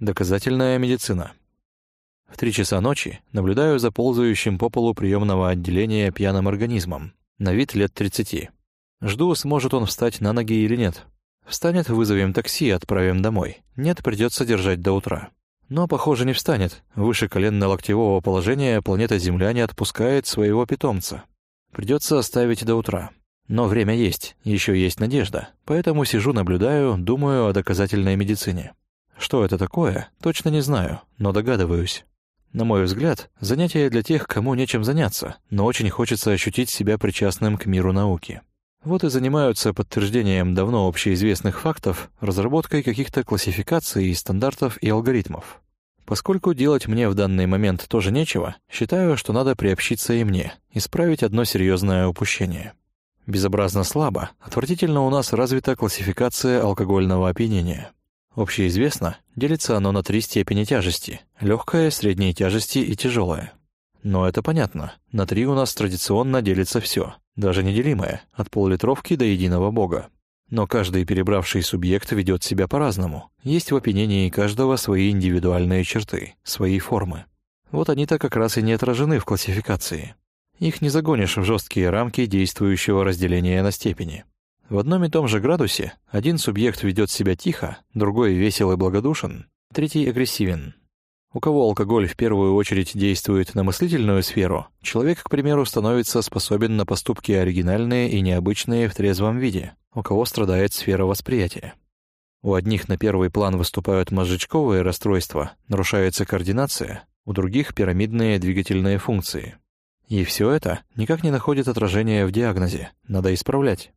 Доказательная медицина. В три часа ночи наблюдаю за ползающим по полу приемного отделения пьяным организмом, на вид лет 30. Жду, сможет он встать на ноги или нет. Встанет, вызовем такси и отправим домой. Нет, придется держать до утра. Но, похоже, не встанет. Выше коленно-локтевого положения планета Земля не отпускает своего питомца. Придется оставить до утра. Но время есть, еще есть надежда. Поэтому сижу, наблюдаю, думаю о доказательной медицине. Что это такое, точно не знаю, но догадываюсь. На мой взгляд, занятие для тех, кому нечем заняться, но очень хочется ощутить себя причастным к миру науки. Вот и занимаются подтверждением давно общеизвестных фактов, разработкой каких-то классификаций, стандартов и алгоритмов. Поскольку делать мне в данный момент тоже нечего, считаю, что надо приобщиться и мне, исправить одно серьезное упущение. Безобразно слабо, отвратительно у нас развита классификация алкогольного опьянения. Общеизвестно, делится оно на три степени тяжести – легкая, средней тяжести и тяжелая. Но это понятно, на три у нас традиционно делится все, даже неделимое, от поллитровки до единого бога. Но каждый перебравший субъект ведет себя по-разному. Есть в опьянении каждого свои индивидуальные черты, свои формы. Вот они-то как раз и не отражены в классификации. Их не загонишь в жесткие рамки действующего разделения на степени. В одном и том же градусе один субъект ведет себя тихо, другой весел и благодушен, третий агрессивен. У кого алкоголь в первую очередь действует на мыслительную сферу, человек, к примеру, становится способен на поступки оригинальные и необычные в трезвом виде, у кого страдает сфера восприятия. У одних на первый план выступают мозжечковые расстройства, нарушается координация, у других — пирамидные двигательные функции. И все это никак не находит отражения в диагнозе, надо исправлять.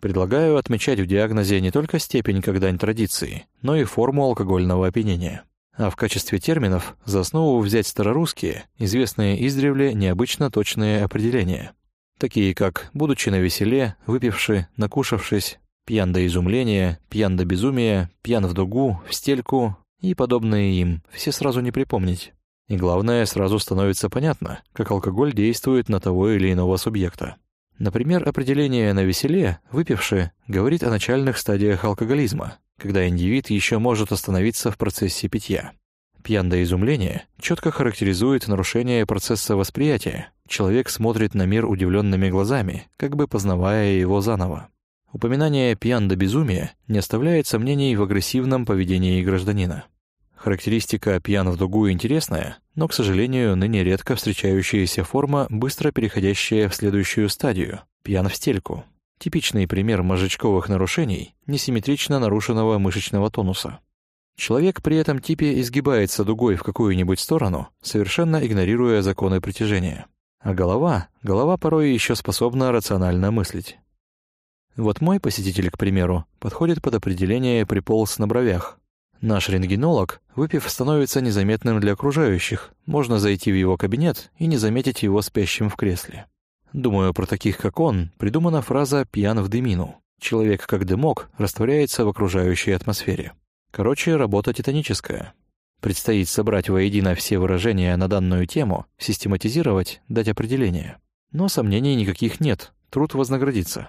Предлагаю отмечать в диагнозе не только степень дань традиции, но и форму алкогольного опьянения. А в качестве терминов за основу взять старорусские, известные издревле необычно точные определения. Такие как «будучи на веселе», «выпивши», «накушавшись», «пьян до изумления», «пьян до безумия», «пьян в дугу», «в стельку» и подобные им, все сразу не припомнить. И главное, сразу становится понятно, как алкоголь действует на того или иного субъекта. Например, определение на веселе, выпивши, говорит о начальных стадиях алкоголизма, когда индивид еще может остановиться в процессе питья. Пьян до изумления четко характеризует нарушение процесса восприятия. Человек смотрит на мир удивленными глазами, как бы познавая его заново. Упоминание «пьян до безумия» не оставляет сомнений в агрессивном поведении гражданина. Характеристика пьян в дугу интересная, но, к сожалению, ныне редко встречающаяся форма, быстро переходящая в следующую стадию – пьян в стельку. Типичный пример мозжечковых нарушений, несимметрично нарушенного мышечного тонуса. Человек при этом типе изгибается дугой в какую-нибудь сторону, совершенно игнорируя законы притяжения. А голова, голова порой еще способна рационально мыслить. Вот мой посетитель, к примеру, подходит под определение «приполз на бровях», Наш рентгенолог, выпив, становится незаметным для окружающих. Можно зайти в его кабинет и не заметить его спящим в кресле. Думаю, про таких, как он, придумана фраза «пьян в дымину». Человек, как дымок, растворяется в окружающей атмосфере. Короче, работа титаническая. Предстоит собрать воедино все выражения на данную тему, систематизировать, дать определение. Но сомнений никаких нет, труд вознаградится.